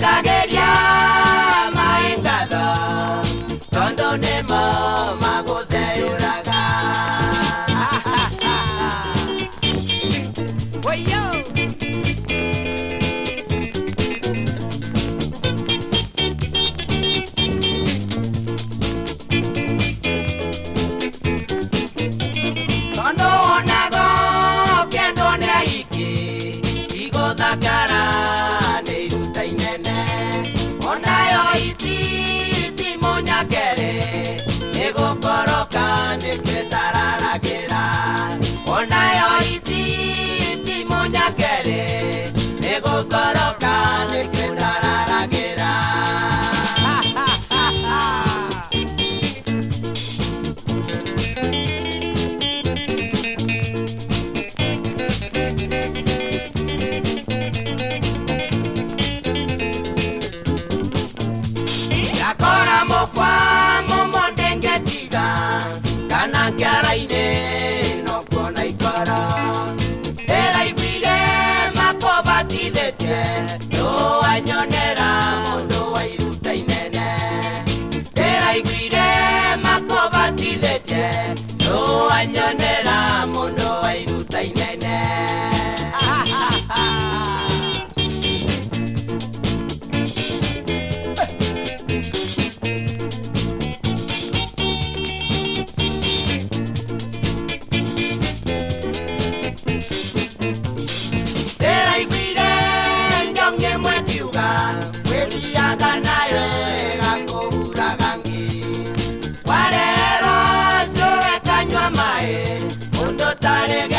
no. para tired